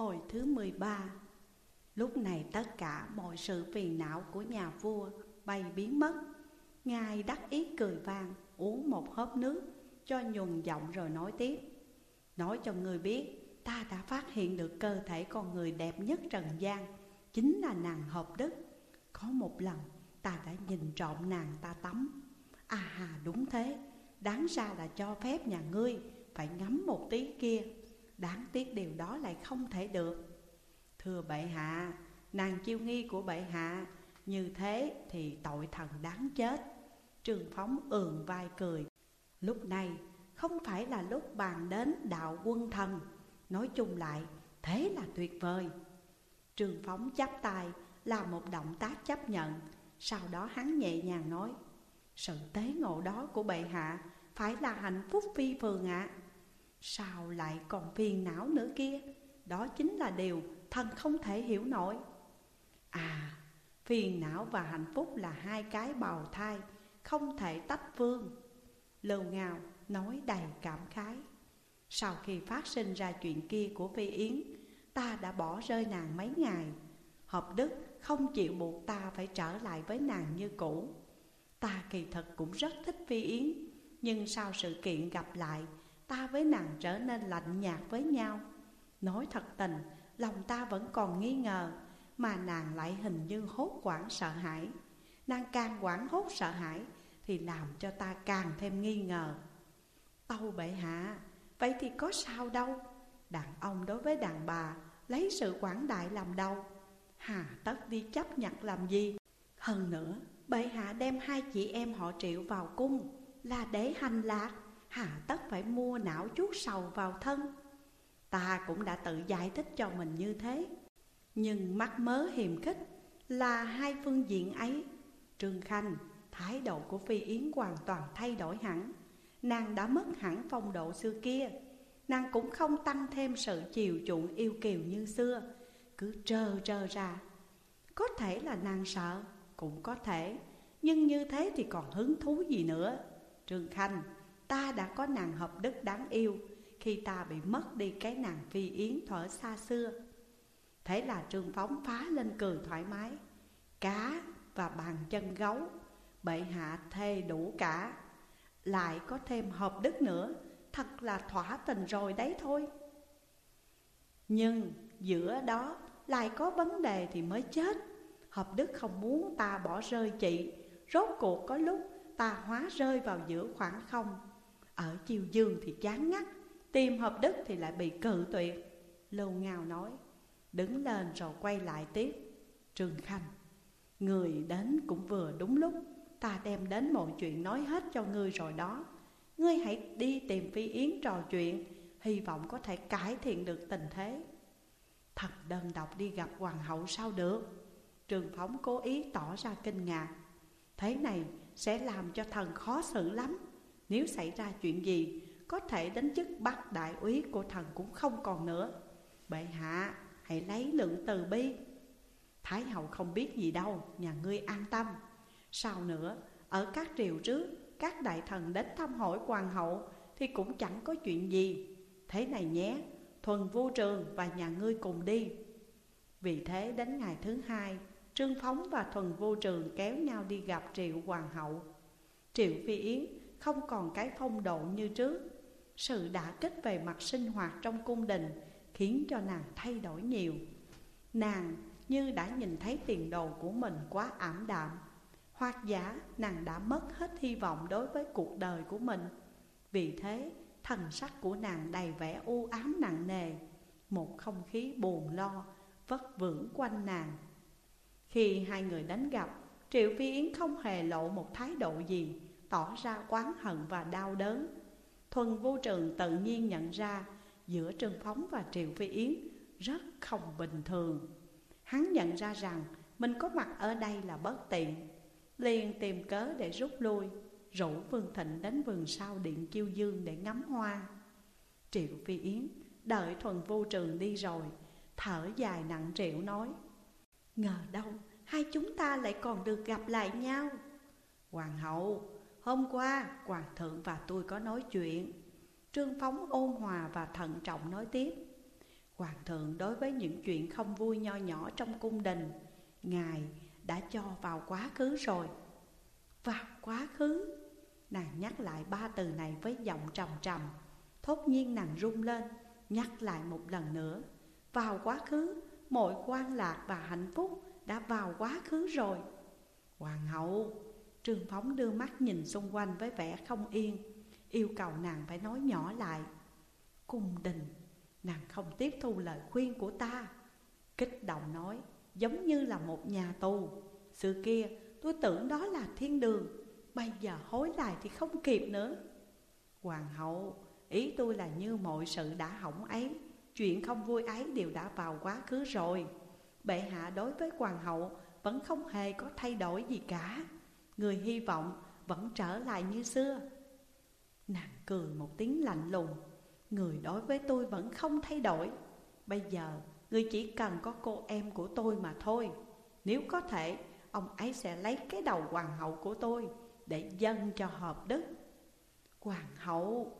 Hồi thứ 13 Lúc này tất cả mọi sự phiền não của nhà vua bay biến mất. Ngài đắc ý cười vang uống một hớp nước, cho nhuần giọng rồi nói tiếp. Nói cho người biết, ta đã phát hiện được cơ thể con người đẹp nhất trần gian, Chính là nàng hợp đức. Có một lần, ta đã nhìn trộm nàng ta tắm. À hà, đúng thế. Đáng ra là cho phép nhà ngươi phải ngắm một tí kia. Đáng tiếc điều đó lại không thể được. Thưa bệ hạ, nàng chiêu nghi của bệ hạ Như thế thì tội thần đáng chết. Trường phóng ườn vai cười. Lúc này không phải là lúc bàn đến đạo quân thần. Nói chung lại thế là tuyệt vời. Trường phóng chắp tay là một động tác chấp nhận. Sau đó hắn nhẹ nhàng nói Sự tế ngộ đó của bệ hạ phải là hạnh phúc phi phường ạ. à. Sao lại còn phiền não nữa kia? Đó chính là điều thần không thể hiểu nổi. À phiền não và hạnh phúc là hai cái bào thai, Không thể tách phương. Lưu Ngào nói đầy cảm khái. Sau khi phát sinh ra chuyện kia của Phi Yến, Ta đã bỏ rơi nàng mấy ngày. Hợp đức không chịu buộc ta phải trở lại với nàng như cũ. Ta kỳ thật cũng rất thích Phi Yến, Nhưng sau sự kiện gặp lại Ta với nàng trở nên lạnh nhạt với nhau. Nói thật tình, Lòng ta vẫn còn nghi ngờ, Mà nàng lại hình như hốt quảng sợ hãi. Nàng càng quảng hốt sợ hãi, Thì làm cho ta càng thêm nghi ngờ. Tâu bệ hạ, Vậy thì có sao đâu. Đàn ông đối với đàn bà, Lấy sự quảng đại làm đâu Hà tất đi chấp nhận làm gì? Hơn nữa, Bệ hạ đem hai chị em họ triệu vào cung, Là để hành lạc. Hà tất phải mua não chuốt sầu vào thân. Ta cũng đã tự giải thích cho mình như thế. Nhưng mắc mớ hiềm khích Là hai phương diện ấy. Trương Khanh, Thái độ của Phi Yến hoàn toàn thay đổi hẳn. Nàng đã mất hẳn phong độ xưa kia. Nàng cũng không tăng thêm sự chiều chuộng yêu kiều như xưa. Cứ trơ trơ ra. Có thể là nàng sợ, Cũng có thể. Nhưng như thế thì còn hứng thú gì nữa? Trương Khanh Ta đã có nàng hợp đức đáng yêu, Khi ta bị mất đi cái nàng phi yến thở xa xưa. Thế là Trương Phóng phá lên cười thoải mái. Cá và bàn chân gấu, Bệ hạ thê đủ cả. Lại có thêm hợp đức nữa, Thật là thỏa tình rồi đấy thôi. Nhưng giữa đó lại có vấn đề thì mới chết. Hợp đức không muốn ta bỏ rơi chị, Rốt cuộc có lúc ta hóa rơi vào giữa khoảng không. Ở chiều dương thì chán ngắt, Tìm hợp đức thì lại bị cự tuyệt. Lưu Ngao nói, Đứng lên rồi quay lại tiếp. Trương Khanh, Người đến cũng vừa đúng lúc, Ta đem đến mọi chuyện nói hết cho ngươi rồi đó. Ngươi hãy đi tìm Phi Yến trò chuyện, Hy vọng có thể cải thiện được tình thế. Thật đơn độc đi gặp hoàng hậu sao được? Trường phóng cố ý tỏ ra kinh ngạc. Thế này sẽ làm cho thần khó xử lắm. Nếu xảy ra chuyện gì, Có thể đến chức bắt đại úy của thần cũng không còn nữa. Bệ hạ, hãy lấy lượng từ bi. Thái hậu không biết gì đâu, Nhà ngươi an tâm. Sau nữa, ở các triều trước, Các đại thần đến thăm hỏi hoàng hậu Thì cũng chẳng có chuyện gì. Thế này nhé, Thuần vô trường và nhà ngươi cùng đi. Vì thế đến ngày thứ hai, Trương Phóng và Thuần Vô Trường kéo nhau đi gặp Triệu Hoàng hậu. Triệu Phi Yến không còn cái phong độ như trước. Sự đã kích về mặt sinh hoạt trong cung đình Khiến cho nàng thay đổi nhiều. Nàng như đã nhìn thấy tiền đồ của mình quá ảm đạm. Hoặc giả nàng đã mất hết hy vọng đối với cuộc đời của mình. Vì thế thần sắc của nàng đầy vẻ u ám nặng nề. Một không khí buồn lo, vất vưởng quanh nàng. Khi hai người đánh gặp Triệu Phi Yến không hề lộ một thái độ gì. Tỏ ra oán hận và đau đớn. Thuần vô trường tự nhiên nhận ra, Giữa Trương Phóng và Triệu Phi Yến Rất không bình thường. Hắn nhận ra rằng Mình có mặt ở đây là bất tiện, liền tìm cớ để rút lui, Rủ Vương Thịnh đến vườn sau điện chiêu dương để ngắm hoa. Triệu Phi Yến đợi thuần vô trường đi rồi, Thở dài nặng triệu nói, Ngờ đâu hai chúng ta lại còn được gặp lại nhau? Hoàng hậu Hôm qua, hoàng thượng và tôi có nói chuyện. Trương Phóng ôn hòa và thận trọng nói tiếp. Hoàng thượng đối với những chuyện không vui nho nhỏ trong cung đình, Ngài đã cho vào quá khứ rồi. Vào quá khứ? Nàng nhắc lại ba từ này với giọng trầm trầm. Thốt nhiên nàng rung lên, Nhắc lại một lần nữa. Vào quá khứ, Mọi quan lạc và hạnh phúc Đã vào quá khứ rồi. Hoàng hậu Trương Phóng đưa mắt nhìn xung quanh với vẻ không yên, Yêu cầu nàng phải nói nhỏ lại. Cung đình, Nàng không tiếp thu lời khuyên của ta. Kích động nói, Giống như là một nhà tù. Xưa kia, tôi tưởng đó là thiên đường, Bây giờ hối lại thì không kịp nữa. Hoàng hậu, Ý tôi là như mọi sự đã hỏng ấy, Chuyện không vui ấy đều đã vào quá khứ rồi. Bệ hạ đối với hoàng hậu Vẫn không hề có thay đổi gì cả. Người hy vọng vẫn trở lại như xưa. Nàng cười một tiếng lạnh lùng. Người đối với tôi vẫn không thay đổi. Bây giờ, người chỉ cần có cô em của tôi mà thôi. Nếu có thể, Ông ấy sẽ lấy cái đầu hoàng hậu của tôi Để dâng cho hợp đức. Hoàng hậu!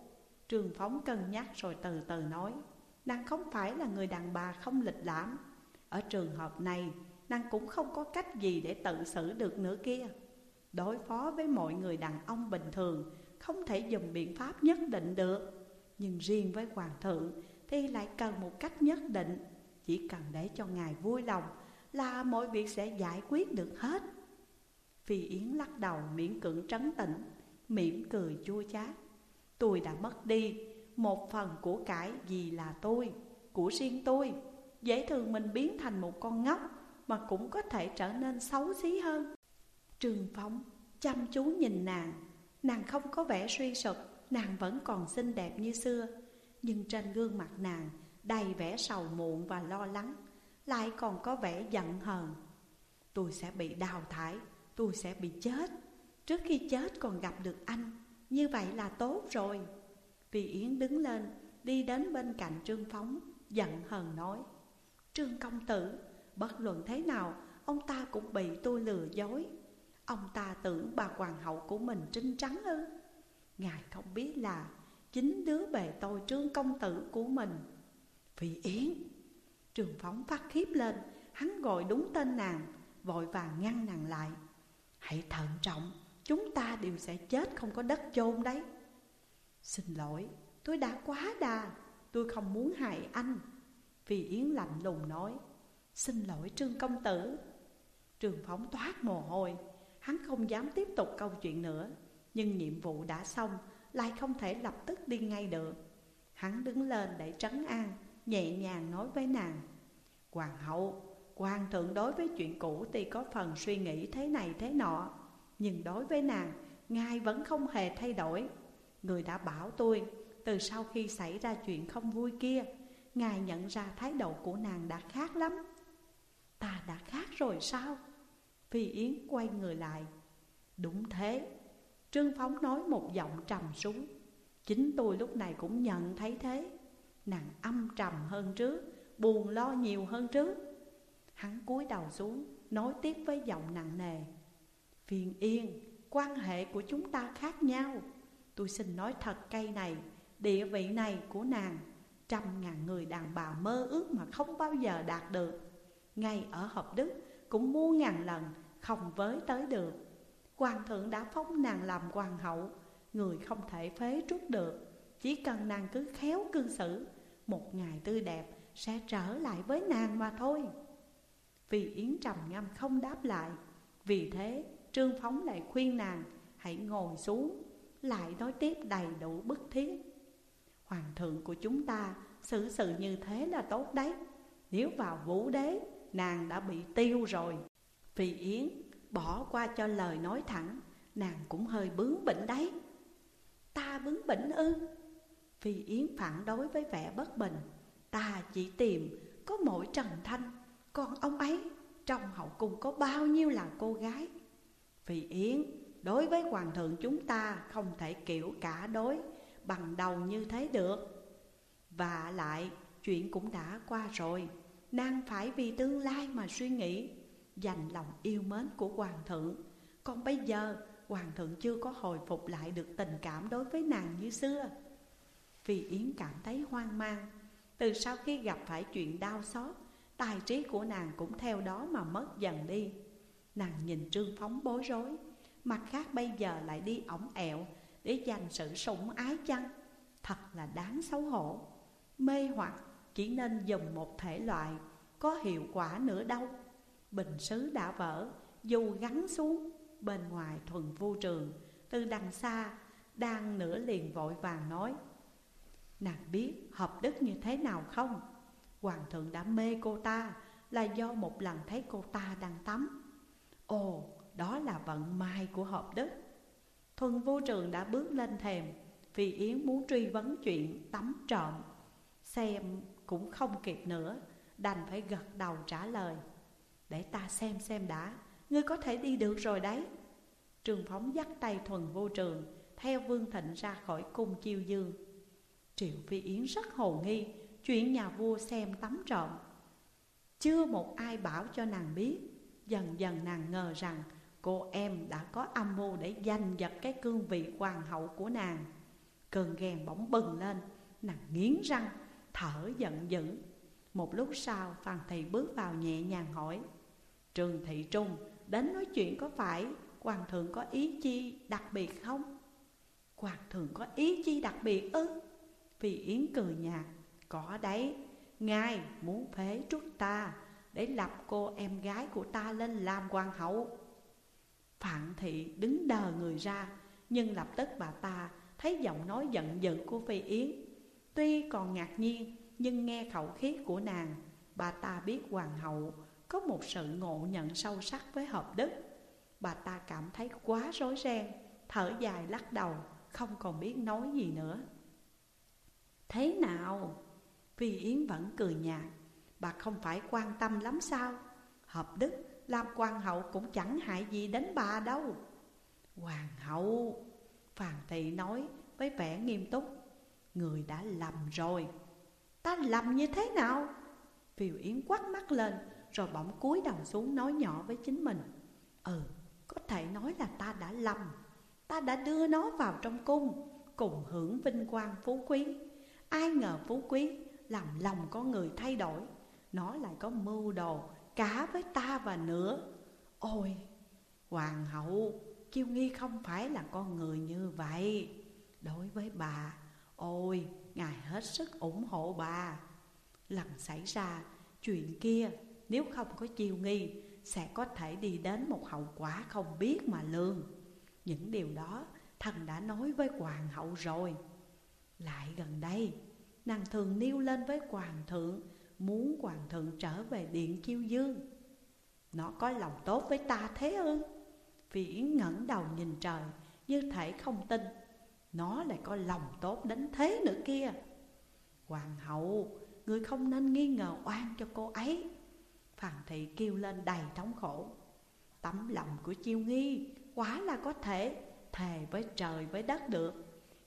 Trường Phóng cân nhắc rồi từ từ nói. Nàng không phải là người đàn bà không lịch lãm. Ở trường hợp này, Nàng cũng không có cách gì để tự xử được nữa kia. Đối phó với mọi người đàn ông bình thường, Không thể dùng biện pháp nhất định được. Nhưng riêng với hoàng thượng Thì lại cần một cách nhất định. Chỉ cần để cho ngài vui lòng Là mọi việc sẽ giải quyết được hết. Phi Yến lắc đầu miễn cưỡng trấn tĩnh, Mỉm cười chua chát. Tôi đã mất đi một phần của cải gì là tôi, Của riêng tôi. Dễ thường mình biến thành một con ngốc Mà cũng có thể trở nên xấu xí hơn. Trương Phóng, chăm chú nhìn nàng. Nàng không có vẻ suy sụp, Nàng vẫn còn xinh đẹp như xưa. Nhưng trên gương mặt nàng Đầy vẻ sầu muộn và lo lắng, Lại còn có vẻ giận hờn. Tôi sẽ bị đào thải, Tôi sẽ bị chết. Trước khi chết còn gặp được anh, Như vậy là tốt rồi. Vì Yến đứng lên, Đi đến bên cạnh Trương Phóng, Giận hờn nói, Trương công tử, Bất luận thế nào, Ông ta cũng bị tôi lừa dối. Ông ta tưởng bà hoàng hậu của mình trinh trắng ư? Ngài không biết là Chính đứa bề tôi trương công tử của mình. Vị Yến Trường phóng phát khiếp lên, Hắn gọi đúng tên nàng, Vội vàng ngăn nàng lại. Hãy thận trọng, Chúng ta đều sẽ chết không có đất chôn đấy. Xin lỗi, Tôi đã quá đà, Tôi không muốn hại anh. Vì Yến lạnh lùng nói, Xin lỗi Trương Công Tử. Trường phóng toát mồ hôi Hắn không dám tiếp tục câu chuyện nữa, Nhưng nhiệm vụ đã xong, Lại không thể lập tức đi ngay được. Hắn đứng lên để trấn an, Nhẹ nhàng nói với nàng, Hoàng hậu, Hoàng thượng đối với chuyện cũ thì có phần suy nghĩ thế này thế nọ, Nhưng đối với nàng, Ngài vẫn không hề thay đổi. Người đã bảo tôi, Từ sau khi xảy ra chuyện không vui kia, Ngài nhận ra thái độ của nàng đã khác lắm. Ta đã khác rồi sao? Phi Yến quay người lại. Đúng thế. Trương Phóng nói một giọng trầm xuống. Chính tôi lúc này cũng nhận thấy thế. Nàng âm trầm hơn trước, Buồn lo nhiều hơn trước. Hắn cúi đầu xuống, Nói tiếp với giọng nặng nề. Phiền yên, Quan hệ của chúng ta khác nhau. Tôi xin nói thật cây này, Địa vị này của nàng, Trăm ngàn người đàn bà mơ ước mà không bao giờ đạt được. Ngay ở Hợp Đức, cũng mua ngàn lần không với tới được. Hoàng thượng đã phong nàng làm hoàng hậu, Người không thể phế trút được. Chỉ cần nàng cứ khéo cư xử, Một ngày tươi đẹp sẽ trở lại với nàng mà thôi. Vì Yến trầm ngâm không đáp lại, Vì thế Trương Phóng lại khuyên nàng, Hãy ngồi xuống, Lại nói tiếp đầy đủ bức thiết. Hoàng thượng của chúng ta xử sự như thế là tốt đấy. Nếu vào vũ đế, Nàng đã bị tiêu rồi. Vì Yến bỏ qua cho lời nói thẳng, Nàng cũng hơi bướng bỉnh đấy. Ta bướng bỉnh ư? Vì Yến phản đối với vẻ bất bình. Ta chỉ tìm có mỗi Trần Thanh Còn ông ấy, trong hậu cung có bao nhiêu là cô gái. Vì Yến, đối với hoàng thượng chúng ta không thể kiểu cả đối, Bằng đầu như thế được. Và lại, chuyện cũng đã qua rồi. Nàng phải vì tương lai mà suy nghĩ. Dành lòng yêu mến của hoàng thượng. Còn bây giờ, hoàng thượng chưa có hồi phục lại được tình cảm đối với nàng như xưa. Vì Yến cảm thấy hoang mang, Từ sau khi gặp phải chuyện đau xót, Tài trí của nàng cũng theo đó mà mất dần đi. Nàng nhìn Trương Phóng bối rối, Mặt khác bây giờ lại đi ổng ẹo Để dành sự sủng ái chăng? Thật là đáng xấu hổ. Mê hoặc, chỉ nên dùng một thể loại, Có hiệu quả nữa đâu. Bình sứ đã vỡ, Dù gắn xuống, Bên ngoài thuần vô trường. Từ đằng xa, Đang nửa liền vội vàng nói, Nàng biết hợp đức như thế nào không? Hoàng thượng đã mê cô ta, Là do một lần thấy cô ta đang tắm. Ồ, đó là vận may của hợp đức. Thuần vô trường đã bước lên thềm, Vì Yến muốn truy vấn chuyện tắm trộm. Xem cũng không kịp nữa, Đành phải gật đầu trả lời. Để ta xem xem đã. Ngươi có thể đi được rồi đấy. Trường phóng dắt tay thuần vô trường Theo Vương Thịnh ra khỏi cung chiêu dương. Triệu Phi Yến rất hồ nghi Chuyện nhà vua xem tắm trộm. Chưa một ai bảo cho nàng biết. Dần dần nàng ngờ rằng Cô em đã có âm mưu để giành giật cái cương vị hoàng hậu của nàng. Cơn ghen bỗng bừng lên Nàng nghiến răng, thở giận dữ. Một lúc sau Phan Thị bước vào nhẹ nhàng hỏi Trường Thị Trung đến nói chuyện có phải Hoàng thượng có ý chi đặc biệt không? Hoàng thượng có ý chi đặc biệt ư? phi Yến cười nhạt Có đấy, ngài muốn phế trước ta Để lập cô em gái của ta lên làm hoàng hậu Phạn thị đứng đờ người ra Nhưng lập tức bà ta thấy giọng nói giận dữ của Phi Yến Tuy còn ngạc nhiên nhưng nghe khẩu khí của nàng Bà ta biết hoàng hậu có một sự ngộ nhận sâu sắc với hợp đức. Bà ta cảm thấy quá rối ren, Thở dài lắc đầu, không còn biết nói gì nữa. Thế nào? Phi Yến vẫn cười nhạt. Bà không phải quan tâm lắm sao? Hợp đức làm hoàng hậu cũng chẳng hại gì đến bà đâu. Hoàng hậu, Phàn thị nói với vẻ nghiêm túc, Người đã lầm rồi. Ta lầm như thế nào? Phi Yến quắt mắt lên rồi bỗng cúi đầu xuống nói nhỏ với chính mình. Ừ có thể nói là ta đã lầm. Ta đã đưa nó vào trong cung, Cùng hưởng vinh quang phú quý. Ai ngờ phú quý Làm lòng con người thay đổi. Nó lại có mưu đồ cả với ta và nữa. Ôi, hoàng hậu, Kiêu Nghi không phải là con người như vậy. Đối với bà, Ôi, ngài hết sức ủng hộ bà. Lần xảy ra chuyện kia nếu không có chiêu nghi, Sẽ có thể đi đến một hậu quả không biết mà lương Những điều đó, thần đã nói với hoàng hậu rồi. Lại gần đây, Nàng thường nêu lên với hoàng thượng, Muốn hoàng thượng trở về điện chiêu dương. Nó có lòng tốt với ta thế ư? Vì Yến ngẩng đầu nhìn trời, Như thể không tin. Nó lại có lòng tốt đến thế nữa kia. Hoàng hậu, Người không nên nghi ngờ oan cho cô ấy. Phàn thị kêu lên đầy thống khổ. Tấm lòng của chiêu nghi Quá là có thể Thề với trời với đất được.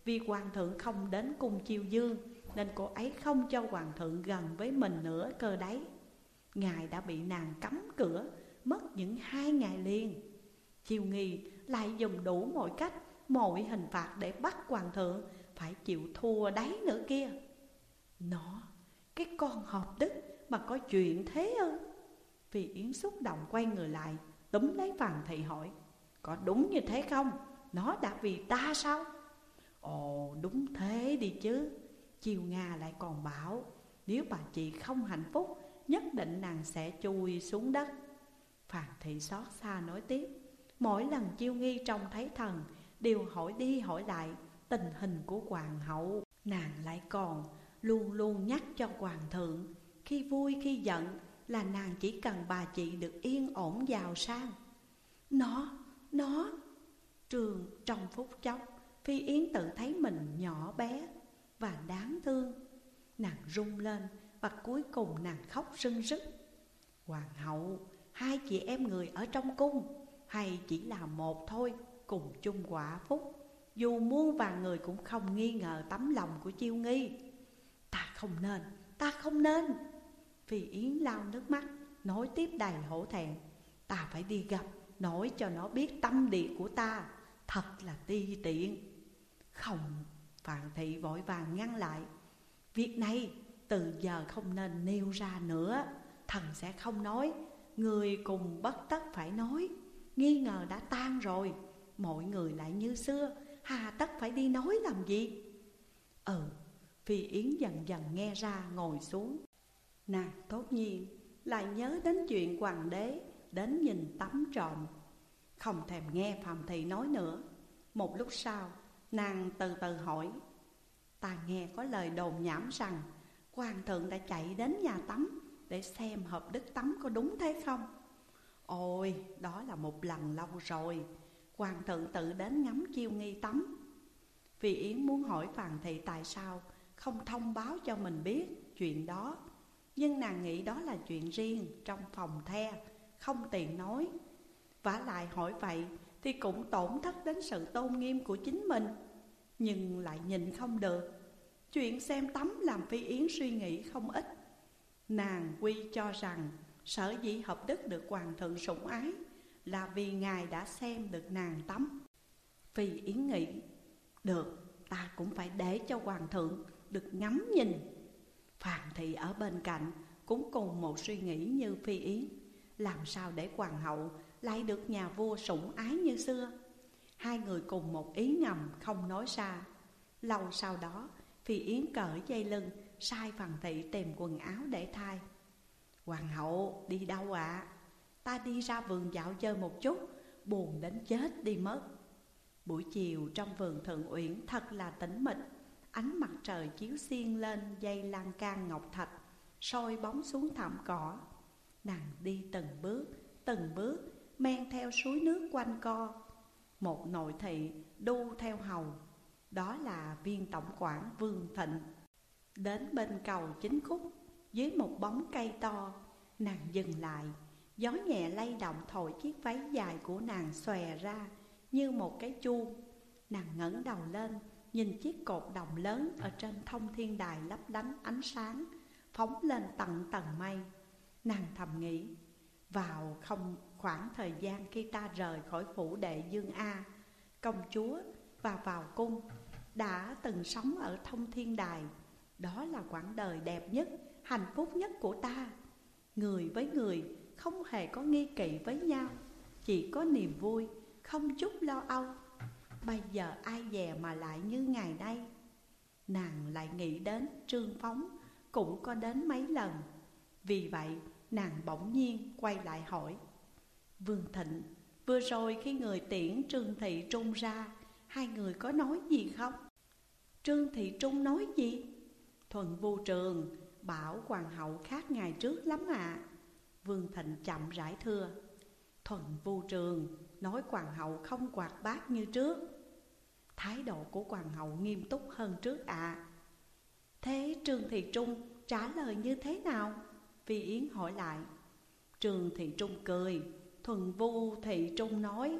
Vì hoàng thượng không đến cung chiêu dương, nên cô ấy không cho hoàng thượng gần với mình nữa cơ đấy. Ngài đã bị nàng cấm cửa, Mất những hai ngày liền. Chiêu nghi lại dùng đủ mọi cách, Mọi hình phạt để bắt hoàng thượng Phải chịu thua đấy nữa kia. Nó, Cái con hợp đức Mà có chuyện thế ư? Vì Yến xúc động quay người lại, Túm lấy Phàn Thị hỏi, Có đúng như thế không? Nó đã vì ta sao? Ồ, đúng thế đi chứ. Chiều Nga lại còn bảo, Nếu bà chị không hạnh phúc, Nhất định nàng sẽ chui xuống đất. Phàn thị xót xa nói tiếp, Mỗi lần chiêu nghi trông thấy thần, Đều hỏi đi hỏi lại Tình hình của hoàng hậu. Nàng lại còn luôn luôn nhắc cho hoàng thượng, Khi vui khi giận là nàng chỉ cần bà chị được yên ổn giàu sang. Nó, nó Trường trong phút chốc Phi Yến tự thấy mình nhỏ bé và đáng thương. Nàng rung lên và cuối cùng nàng khóc rưng rức Hoàng hậu, hai chị em người ở trong cung Hay chỉ là một thôi, cùng chung quả phúc. Dù muôn và người cũng không nghi ngờ tấm lòng của chiêu nghi. Ta không nên, ta không nên. Vì Yến lau nước mắt, nói tiếp đầy hổ thẹn. Ta phải đi gặp, nói cho nó biết tâm địa của ta. Thật là ti tiện. Không Phạm thị vội vàng ngăn lại. Việc này Từ giờ không nên nêu ra nữa. Thần sẽ không nói Người cùng bất tất phải nói. Nghi ngờ đã tan rồi Mọi người lại như xưa Hà tất phải đi nói làm gì? Ừ Phi Yến dần dần nghe ra ngồi xuống. Nàng tốt nhiên, Lại nhớ đến chuyện hoàng đế Đến nhìn tắm trộm. Không thèm nghe Phạm Thị nói nữa. Một lúc sau, Nàng từ từ hỏi, Ta nghe có lời đồn nhảm rằng Hoàng thượng đã chạy đến nhà tắm Để xem hợp đức tắm có đúng thế không? Ôi, đó là một lần lâu rồi. Hoàng thượng tự đến ngắm chiêu nghi tắm. Vì Yến muốn hỏi Phàn Thị tại sao Không thông báo cho mình biết chuyện đó nhưng nàng nghĩ đó là chuyện riêng trong phòng the Không tiện nói. Vả lại hỏi vậy thì cũng tổn thất đến sự tôn nghiêm của chính mình Nhưng lại nhìn không được. Chuyện xem tắm làm Phi Yến suy nghĩ không ít. Nàng quy cho rằng sở dĩ hợp đức được hoàng thượng sủng ái Là vì ngài đã xem được nàng tắm Phi Yến nghĩ. Được, ta cũng phải để cho hoàng thượng được ngắm nhìn. Phạm Thị ở bên cạnh cũng cùng một suy nghĩ như Phi Yến Làm sao để hoàng hậu lại được nhà vua sủng ái như xưa? Hai người cùng một ý ngầm không nói ra Lâu sau đó, Phi Yến cởi dây lưng, Sai phần thị tìm quần áo để thay. Hoàng hậu, đi đâu ạ? À? Ta đi ra vườn dạo chơi một chút, Buồn đến chết đi mất. Buổi chiều trong vườn thượng uyển thật là tĩnh mịch. Ánh mặt trời chiếu xiên lên dây lan can ngọc thạch soi bóng xuống thảm cỏ. Nàng đi từng bước, từng bước Men theo suối nước quanh co. Một nội thị đu theo hầu Đó là viên tổng quản Vương Thịnh. Đến bên cầu chính khúc Dưới một bóng cây to Nàng dừng lại Gió nhẹ lay động thổi chiếc váy dài của nàng xòe ra Như một cái chuông. Nàng ngẩng đầu lên Nhìn chiếc cột đồng lớn Ở trên thông thiên đài lấp lánh ánh sáng Phóng lên tận tầng mây. Nàng thầm nghĩ Vào không khoảng thời gian khi ta rời khỏi phủ đệ Dương A Công chúa và vào cung Đã từng sống ở thông thiên đài. Đó là quãng đời đẹp nhất, hạnh phúc nhất của ta. Người với người không hề có nghi kỵ với nhau Chỉ có niềm vui, không chút lo âu. Bây giờ ai dè mà lại như ngày nay Nàng lại nghĩ đến Trương Phóng, cũng có đến mấy lần Vì vậy, nàng bỗng nhiên quay lại hỏi, Vương Thịnh, Vừa rồi khi người tiễn Trương Thị Trung ra, Hai người có nói gì không? Trương Thị Trung nói gì? Thuần vô trường, Bảo hoàng hậu khác ngày trước lắm ạ à. Vương Thịnh chậm rãi thưa, Thuần vô trường, Nói hoàng hậu không quạt bát như trước Thái độ của hoàng hậu nghiêm túc hơn trước ạ à. Thế Trương Thị Trung trả lời như thế nào? Phi Yến hỏi lại Trương Thị Trung cười Thuần Vu Thị Trung nói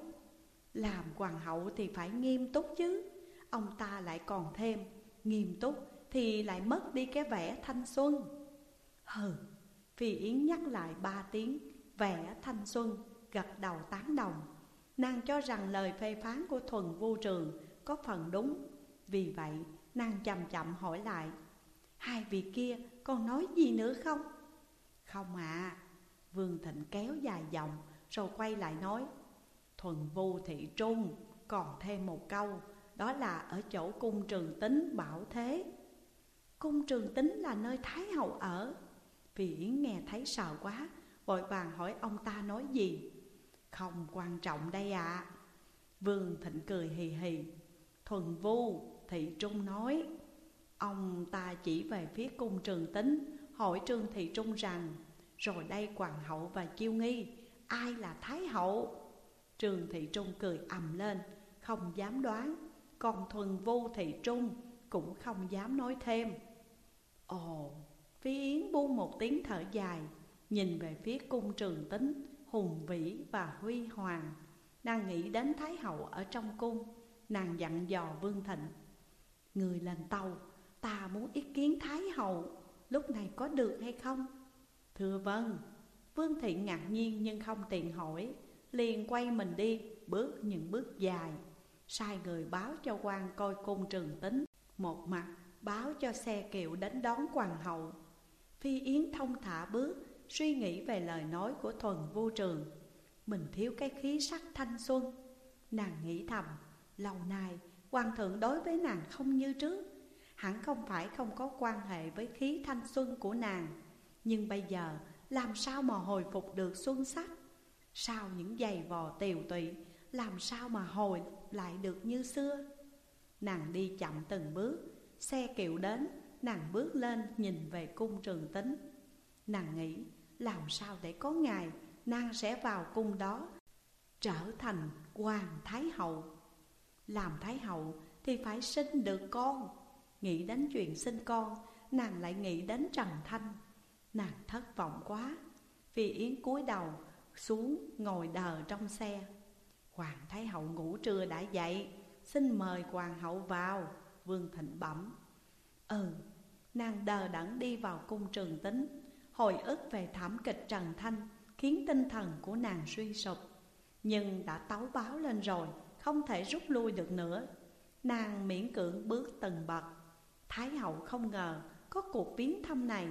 Làm hoàng hậu thì phải nghiêm túc chứ Ông ta lại còn thêm Nghiêm túc thì lại mất đi cái vẻ thanh xuân Hừ, Phi Yến nhắc lại ba tiếng Vẻ thanh xuân, gật đầu tán đồng Nàng cho rằng lời phê phán của Thuần Vu Trường có phần đúng Vì vậy, nàng chậm chậm hỏi lại, Hai vị kia còn nói gì nữa không? Không ạ à. Vương Thịnh kéo dài dòng rồi quay lại nói, Thuần vu thị trung còn thêm một câu, Đó là ở chỗ cung trường tính bảo thế Cung trường tính là nơi Thái Hậu ở Vì Yến nghe thấy sợ quá, Vội vàng hỏi ông ta nói gì Không quan trọng đây ạ à. Vương Thịnh cười hì hì Thuần vu, thị trung nói, Ông ta chỉ về phía cung trường tính Hỏi Trương Thị Trung rằng, Rồi đây hoàng hậu và chiêu nghi, ai là Thái Hậu? Trương Thị Trung cười ầm lên, Không dám đoán Còn Thuần Vu Thị Trung Cũng không dám nói thêm. Ồ, Phi Yến buông một tiếng thở dài, Nhìn về phía cung trường tính Hùng vĩ và huy hoàng, đang nghĩ đến Thái Hậu ở trong cung. Nàng dặn dò Vương Thịnh, Người lên tàu, Ta muốn ý kiến Thái Hậu, Lúc này có được hay không? Thưa vâng. Vương thịnh ngạc nhiên nhưng không tiện hỏi, Liền quay mình đi, bước những bước dài, Sai người báo cho quan coi cung trường tính, Một mặt báo cho xe kiệu đến đón hoàng hậu. Phi Yến thông thả bước, Suy nghĩ về lời nói của thuần vô trường. Mình thiếu cái khí sắc thanh xuân. Nàng nghĩ thầm Lâu nay quan thượng đối với nàng không như trước. Hẳn không phải không có quan hệ với khí thanh xuân của nàng. Nhưng bây giờ, làm sao mà hồi phục được xuân sắc? Sau những giày vò tiều tụy, Làm sao mà hồi lại được như xưa? Nàng đi chậm từng bước, Xe kiệu đến, Nàng bước lên nhìn về cung trường tính. Nàng nghĩ, làm sao để có ngày, Nàng sẽ vào cung đó, Trở thành hoàng thái hậu. Làm thái hậu thì phải sinh được con. Nghĩ đến chuyện sinh con, Nàng lại nghĩ đến Trần Thanh. Nàng thất vọng quá Phi Yến cúi đầu xuống ngồi đờ trong xe. Hoàng Thái Hậu ngủ trưa đã dậy, Xin mời Hoàng Hậu vào, Vương Thịnh bẩm. Ừ Nàng đờ đẫn đi vào cung trường tính, Hồi ức về thảm kịch Trần Thanh Khiến tinh thần của nàng suy sụp. Nhưng đã tấu báo lên rồi không thể rút lui được nữa. Nàng miễn cưỡng bước từng bậc. Thái hậu không ngờ có cuộc viếng thăm này.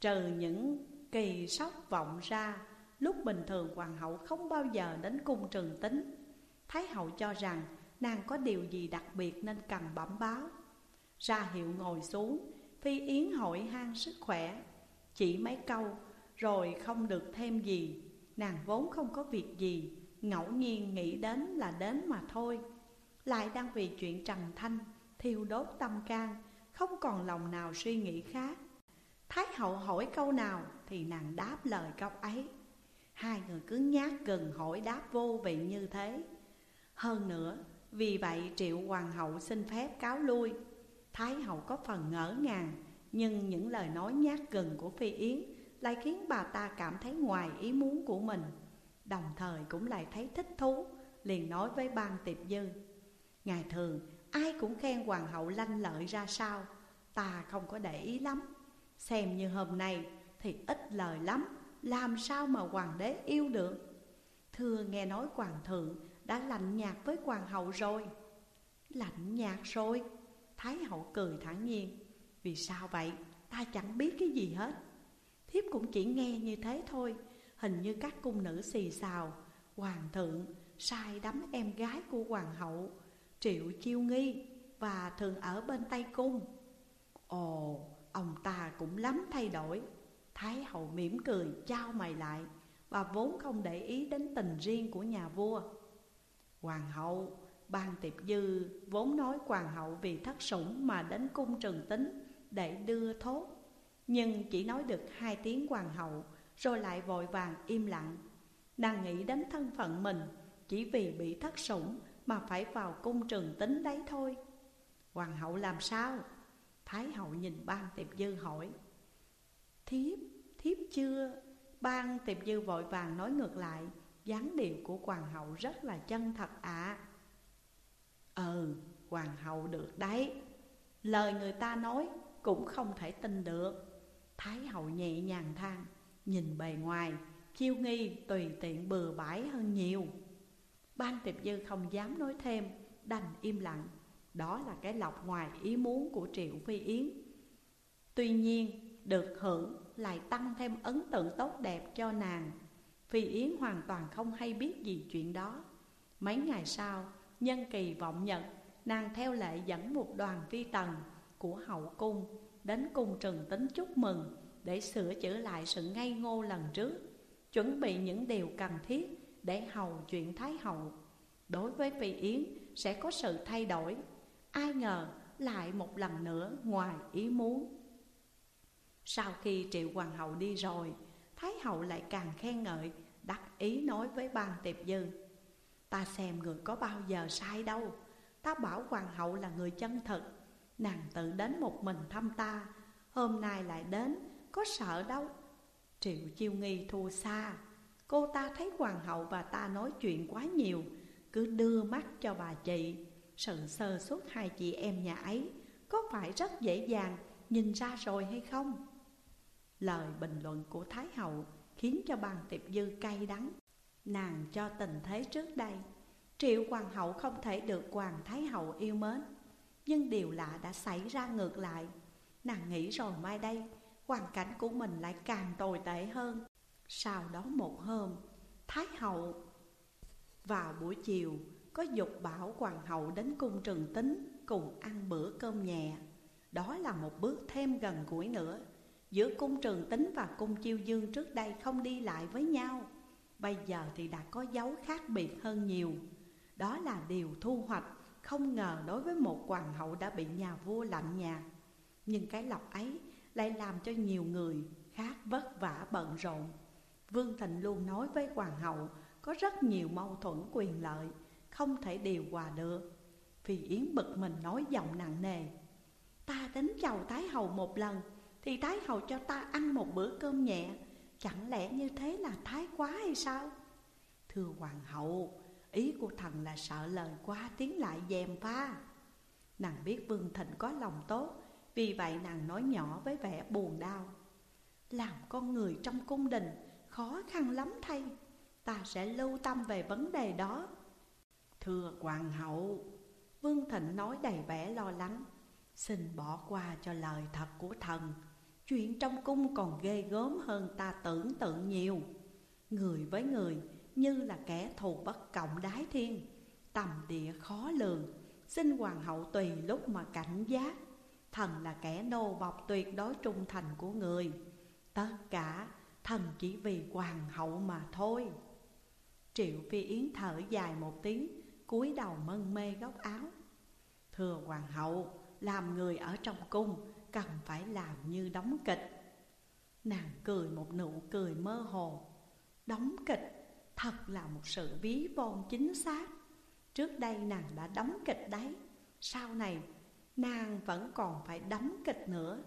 Trừ những kỳ sốc vọng ra, Lúc bình thường hoàng hậu không bao giờ đến cung trường tính. Thái hậu cho rằng nàng có điều gì đặc biệt nên cần bẩm báo. Ra hiệu ngồi xuống, Phi Yến hội han sức khỏe. Chỉ mấy câu, rồi không được thêm gì. Nàng vốn không có việc gì. Ngẫu nhiên nghĩ đến là đến mà thôi. Lại đang vì chuyện Trần Thanh, Thiêu đốt tâm can, Không còn lòng nào suy nghĩ khác. Thái hậu hỏi câu nào Thì nàng đáp lời câu ấy. Hai người cứ nhát gần hỏi đáp vô vị như thế. Hơn nữa, Vì vậy triệu hoàng hậu xin phép cáo lui. Thái hậu có phần ngỡ ngàng, Nhưng những lời nói nhát gần của Phi Yến Lại khiến bà ta cảm thấy ngoài ý muốn của mình. Đồng thời cũng lại thấy thích thú, Liền nói với ban tiệp dư Ngày thường, ai cũng khen hoàng hậu lanh lợi ra sao? Ta không có để ý lắm. Xem như hôm nay thì ít lời lắm, Làm sao mà hoàng đế yêu được? Thưa nghe nói hoàng thượng đã lạnh nhạt với hoàng hậu rồi. Lạnh nhạt rồi? Thái hậu cười thản nhiên. Vì sao vậy? Ta chẳng biết cái gì hết. Thiếp cũng chỉ nghe như thế thôi. Hình như các cung nữ xì xào Hoàng thượng sai đắm em gái của hoàng hậu Triệu chiêu nghi Và thường ở bên Tây Cung. Ồ, ông ta cũng lắm thay đổi. Thái hậu mỉm cười trao mày lại Và vốn không để ý đến tình riêng của nhà vua. Hoàng hậu Ban tiệp dư vốn nói hoàng hậu vì thất sủng mà đến cung trần tính để đưa thốt. Nhưng chỉ nói được hai tiếng hoàng hậu rồi lại vội vàng im lặng Nàng nghĩ đến thân phận mình chỉ vì bị thất sủng mà phải vào cung trường tính đấy thôi Hoàng hậu làm sao? Thái hậu nhìn ban tiệp dư hỏi Thiếp, thiếp chưa? Ban tiệp dư vội vàng nói ngược lại dáng điệu của hoàng hậu rất là chân thật ạ à. Ừ, hoàng hậu được đấy Lời người ta nói cũng không thể tin được Thái hậu nhẹ nhàng than Nhìn bề ngoài khiêu nghi tùy tiện bừa bãi hơn nhiều. Ban tiệp dư không dám nói thêm Đành im lặng. Đó là cái lọc ngoài ý muốn của Triệu Phi Yến. Tuy nhiên được hưởng lại tăng thêm ấn tượng tốt đẹp cho nàng. Phi Yến hoàn toàn không hay biết gì chuyện đó. Mấy ngày sau, nhân kỳ vọng nhật Nàng theo lệ dẫn một đoàn phi tần của hậu cung Đến cung trừng tính chúc mừng. Để sửa chữa lại sự ngây ngô lần trước, Chuẩn bị những điều cần thiết để hầu chuyện Thái Hậu. Đối với Phi Yến, sẽ có sự thay đổi. Ai ngờ lại một lần nữa ngoài ý muốn. Sau khi Triệu Hoàng hậu đi rồi, Thái hậu lại càng khen ngợi, Đắc ý nói với ban tiệp dư, Ta xem người có bao giờ sai đâu. Ta bảo hoàng hậu là người chân thật. Nàng tự đến một mình thăm ta, Hôm nay lại đến có sợ đâu? Triệu chiêu nghi thua xa. Cô ta thấy hoàng hậu và ta nói chuyện quá nhiều, Cứ đưa mắt cho bà chị. Sự sơ suất hai chị em nhà ấy, Có phải rất dễ dàng nhìn ra rồi hay không? Lời bình luận của Thái hậu Khiến cho bàn tiệp dư cay đắng. Nàng cho tình thế trước đây, Triệu hoàng hậu không thể được hoàng thái hậu yêu mến. Nhưng điều lạ đã xảy ra ngược lại. Nàng nghĩ rồi mai đây Hoàn cảnh của mình lại càng tồi tệ hơn. Sau đó một hôm, Thái hậu Vào buổi chiều, Có dục bảo hoàng hậu đến cung trường tính Cùng ăn bữa cơm nhẹ. Đó là một bước thêm gần gũi nữa. Giữa cung trường tính và cung chiêu dương trước đây không đi lại với nhau, Bây giờ thì đã có dấu khác biệt hơn nhiều. Đó là điều thu hoạch, Không ngờ đối với một hoàng hậu đã bị nhà vua lạnh nhạt. Nhưng cái lọc ấy lại làm cho nhiều người khác vất vả bận rộn. Vương Thịnh luôn nói với hoàng hậu Có rất nhiều mâu thuẫn quyền lợi Không thể điều hòa được. Vì Yến bực mình nói giọng nặng nề Ta đến chầu Thái Hậu một lần Thì Thái Hậu cho ta ăn một bữa cơm nhẹ. Chẳng lẽ như thế là thái quá hay sao? Thưa hoàng hậu, ý của thần là sợ lời quá tiếng lại dèm pha. Nàng biết Vương Thịnh có lòng tốt vì vậy nàng nói nhỏ với vẻ buồn đau. Làm con người trong cung đình, khó khăn lắm thay. Ta sẽ lưu tâm về vấn đề đó. Thưa hoàng hậu, Vương Thịnh nói đầy vẻ lo lắng. Xin bỏ qua cho lời thật của thần. Chuyện trong cung còn ghê gớm hơn ta tưởng tượng nhiều. Người với người như là kẻ thù bất cộng đái thiên. Tầm địa khó lường, Xin hoàng hậu tùy lúc mà cảnh giác. Thần là kẻ nô bọc tuyệt đối trung thành của người. Tất cả thần chỉ vì hoàng hậu mà thôi. Triệu Phi Yến thở dài một tiếng, cúi đầu mân mê góc áo. Thưa hoàng hậu, Làm người ở trong cung cần phải làm như đóng kịch. Nàng cười một nụ cười mơ hồ. Đóng kịch thật là một sự ví von chính xác. Trước đây nàng đã đóng kịch đấy, Sau này nàng vẫn còn phải đóng kịch nữa.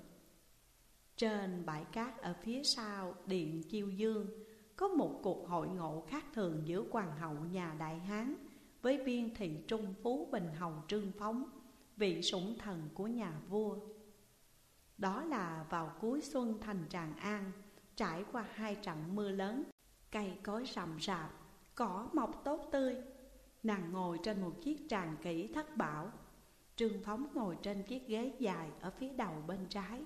Trên bãi cát ở phía sau điện Chiêu Dương Có một cuộc hội ngộ khác thường giữa hoàng hậu nhà Đại Hán Với viên thị trung phú Bình Hầu Trương Phóng, Vị sủng thần của nhà vua. Đó là vào cuối xuân thành Tràng An, Trải qua hai trận mưa lớn, Cây cối rậm rạp, Cỏ mọc tốt tươi. Nàng ngồi trên một chiếc tràng kỹ thất bảo Trương Phóng ngồi trên chiếc ghế dài Ở phía đầu bên trái.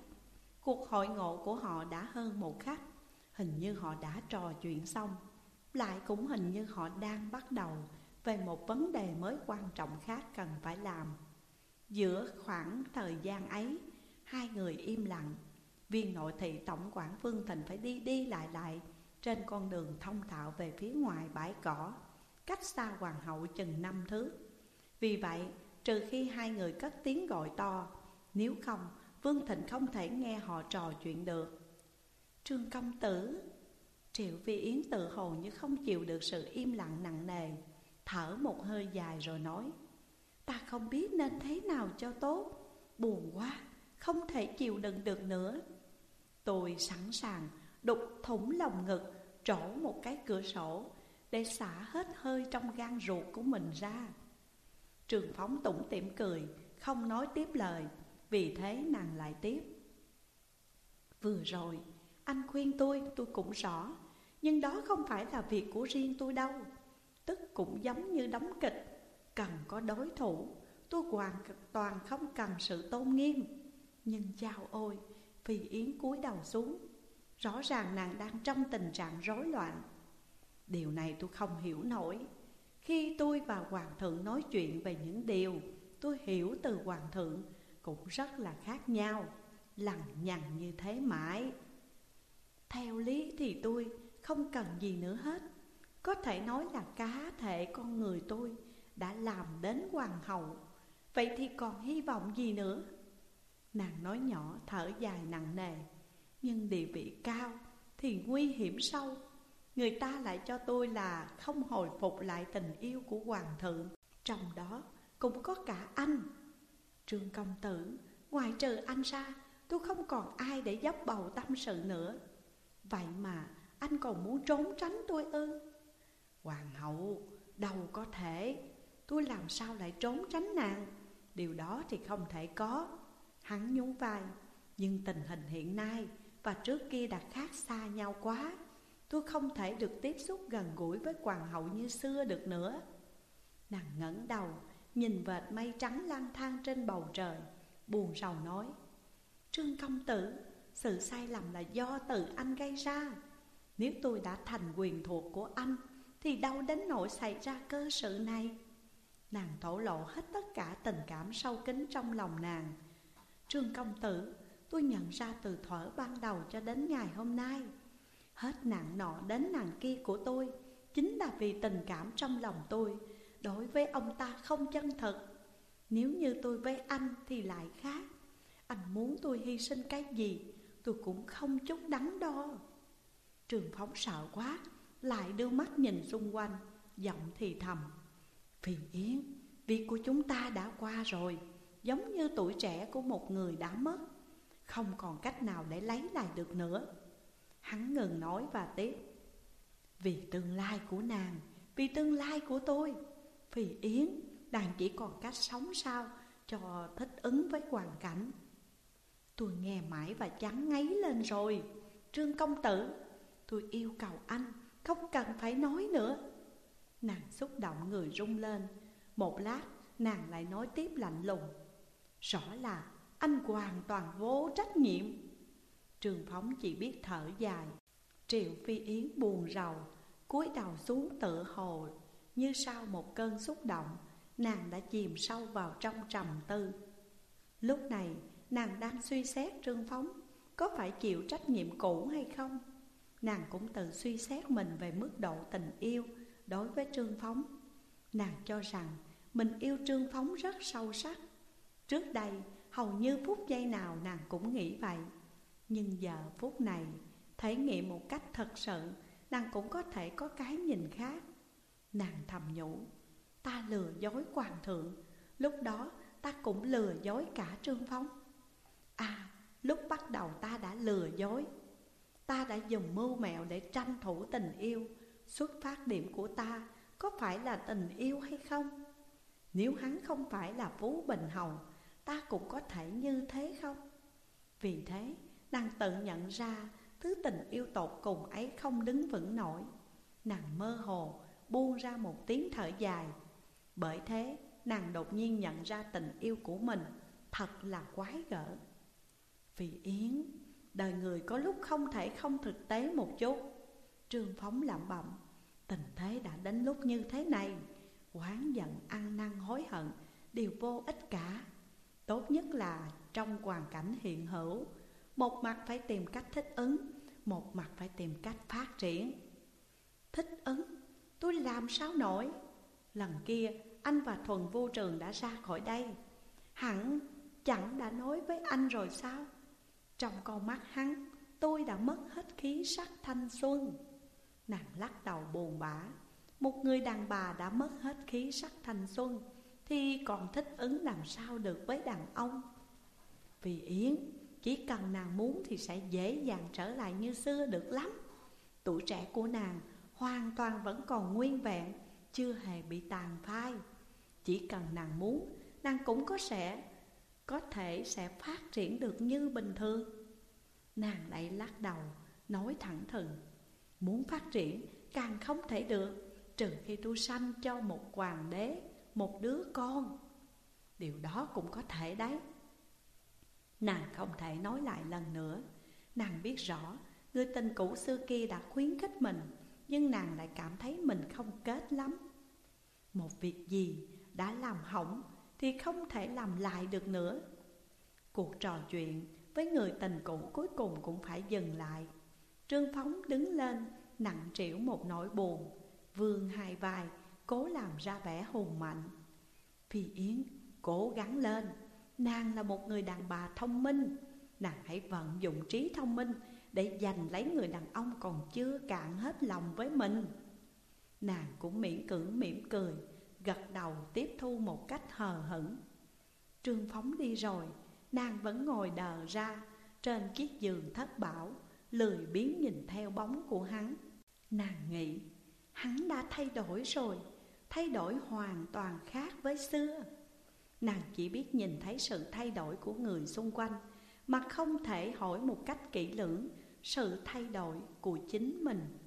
Cuộc hội ngộ của họ đã hơn một khắc. Hình như họ đã trò chuyện xong. Lại cũng hình như họ đang bắt đầu Về một vấn đề mới quan trọng khác cần phải làm. Giữa khoảng thời gian ấy, Hai người im lặng. Viên nội thị tổng quản Vương Thịnh phải đi đi lại lại Trên con đường thông thạo về phía ngoài bãi cỏ, Cách xa hoàng hậu chừng năm thước Vì vậy trừ khi hai người cất tiếng gọi to, Nếu không, Vương Thịnh không thể nghe họ trò chuyện được. Trương công tử, Triệu Vi Yến tự hồ như không chịu được sự im lặng nặng nề, Thở một hơi dài rồi nói, Ta không biết nên thế nào cho tốt, Buồn quá, không thể chịu đựng được nữa. Tôi sẵn sàng, đục thủng lòng ngực, Trổ một cái cửa sổ Để xả hết hơi trong gan ruột của mình ra. Trường phóng tủm tỉm cười, Không nói tiếp lời, Vì thế nàng lại tiếp. Vừa rồi, anh khuyên tôi tôi cũng rõ, Nhưng đó không phải là việc của riêng tôi đâu. Tức cũng giống như đóng kịch, Cần có đối thủ, Tôi hoàn toàn không cần sự tôn nghiêm. Nhưng chào ôi Phi Yến cúi đầu xuống, Rõ ràng nàng đang trong tình trạng rối loạn. Điều này tôi không hiểu nổi. Khi tôi và Hoàng thượng nói chuyện về những điều Tôi hiểu từ Hoàng thượng Cũng rất là khác nhau, Lằng nhằng như thế mãi. Theo lý thì tôi không cần gì nữa hết. Có thể nói là cá thể con người tôi Đã làm đến Hoàng hậu, Vậy thì còn hy vọng gì nữa? Nàng nói nhỏ, thở dài nặng nề, Nhưng địa vị cao thì nguy hiểm sâu. Người ta lại cho tôi là không hồi phục lại tình yêu của hoàng thượng. Trong đó cũng có cả anh, Trương công tử. Ngoài trừ anh ra, Tôi không còn ai để dốc bầu tâm sự nữa. Vậy mà anh còn muốn trốn tránh tôi ư? Hoàng hậu, Đâu có thể. Tôi làm sao lại trốn tránh nàng? Điều đó thì không thể có. Hắn nhún vai, Nhưng tình hình hiện nay và trước kia đã khác xa nhau quá. Tôi không thể được tiếp xúc gần gũi với hoàng hậu như xưa được nữa. Nàng ngẩng đầu, Nhìn vệt mây trắng lang thang trên bầu trời, Buồn rầu nói, Trương công tử, Sự sai lầm là do tự anh gây ra. Nếu tôi đã thành quyền thuộc của anh, Thì đâu đến nỗi xảy ra cơ sự này? Nàng thổ lộ hết tất cả tình cảm sâu kín trong lòng nàng. Trương công tử, Tôi nhận ra từ thuở ban đầu cho đến ngày hôm nay Hết nạn nọ đến nạn kia của tôi, Chính là vì tình cảm trong lòng tôi. Đối với ông ta không chân thật. Nếu như tôi với anh thì lại khác. Anh muốn tôi hy sinh cái gì, Tôi cũng không chút đắn đo. Trường phóng sợ quá, Lại đưa mắt nhìn xung quanh, Giọng thì thầm. Phiền Yến, Việc của chúng ta đã qua rồi, Giống như tuổi trẻ của một người đã mất. Không còn cách nào để lấy lại được nữa. Hắn ngừng nói và tiếp. Vì tương lai của nàng, Vì tương lai của tôi, vì Yến, Nàng chỉ còn cách sống sao Cho thích ứng với hoàn cảnh. Tôi nghe mãi và chán ngấy lên rồi. Trương công tử, Tôi yêu cầu anh Không cần phải nói nữa. Nàng xúc động người rung lên. Một lát, nàng lại nói tiếp lạnh lùng. Rõ là anh hoàn toàn vô trách nhiệm. Trường phóng chỉ biết thở dài. Triệu Phi Yến buồn rầu, cúi đầu xuống tự hồ. Như sau một cơn xúc động, Nàng đã chìm sâu vào trong trầm tư. Lúc này, nàng đang suy xét Trương Phóng, Có phải chịu trách nhiệm cũ hay không? Nàng cũng tự suy xét mình về mức độ tình yêu đối với Trương Phóng. Nàng cho rằng mình yêu Trương Phóng rất sâu sắc. Trước đây, hầu như phút giây nào nàng cũng nghĩ vậy. Nhưng giờ phút này, thấy nghiệm một cách thật sự, Nàng cũng có thể có cái nhìn khác Nàng thầm nhủ, Ta lừa dối hoàng thượng, Lúc đó ta cũng lừa dối cả Trương Phóng À lúc bắt đầu ta đã lừa dối, Ta đã dùng mưu mẹo để tranh thủ tình yêu, Xuất phát điểm của ta có phải là tình yêu hay không? Nếu hắn không phải là Phú Bình Hầu, Ta cũng có thể như thế không? Vì thế nàng tự nhận ra Thứ tình yêu tột cùng ấy không đứng vững nổi. Nàng mơ hồ buông ra một tiếng thở dài. Bởi thế nàng đột nhiên nhận ra tình yêu của mình Thật là quái gở. Vì Yến Đời người có lúc không thể không thực tế một chút. Trương Phóng lẩm bẩm Tình thế đã đến lúc như thế này. Quán giận, ăn năn, hối hận Đều vô ích cả. Tốt nhất là trong hoàn cảnh hiện hữu một mặt phải tìm cách thích ứng, Một mặt phải tìm cách phát triển Thích ứng? Tôi làm sao nổi? Lần kia, anh và Thuần vô trường đã ra khỏi đây Hẳn chẳng đã nói với anh rồi sao? Trong con mắt hắn, tôi đã mất hết khí sắc thanh xuân Nàng lắc đầu buồn bã Một người đàn bà đã mất hết khí sắc thanh xuân, Thì còn thích ứng làm sao được với đàn ông Vì Yến chỉ cần nàng muốn thì sẽ dễ dàng trở lại như xưa được lắm. Tuổi trẻ của nàng hoàn toàn vẫn còn nguyên vẹn, Chưa hề bị tàn phai. Chỉ cần nàng muốn, Nàng cũng có sẽ, Có thể sẽ phát triển được như bình thường. Nàng lại lắc đầu, Nói thẳng thừng, Muốn phát triển càng không thể được, Trừ khi tôi sanh cho một hoàng đế, Một đứa con. Điều đó cũng có thể đấy. Nàng không thể nói lại lần nữa. Nàng biết rõ, Người tình cũ xưa kia đã khuyến khích mình, Nhưng nàng lại cảm thấy mình không kết lắm. Một việc gì đã làm hỏng Thì không thể làm lại được nữa. Cuộc trò chuyện với người tình cũ cuối cùng cũng phải dừng lại. Trương Phóng đứng lên, nặng trĩu một nỗi buồn Vương hai vai, cố làm ra vẻ hùng mạnh. Phi Yến cố gắng lên. Nàng là một người đàn bà thông minh. Nàng hãy vận dụng trí thông minh Để giành lấy người đàn ông còn chưa cạn hết lòng với mình. Nàng cũng miễn cưỡng mỉm cười, Gật đầu tiếp thu một cách hờ hững. Trương Phóng đi rồi, Nàng vẫn ngồi đờ ra Trên chiếc giường thất bảo, Lười biếng nhìn theo bóng của hắn. Nàng nghĩ, Hắn đã thay đổi rồi, Thay đổi hoàn toàn khác với xưa. Nàng chỉ biết nhìn thấy sự thay đổi của người xung quanh, Mà không thể hỏi một cách kỹ lưỡng Sự thay đổi của chính mình.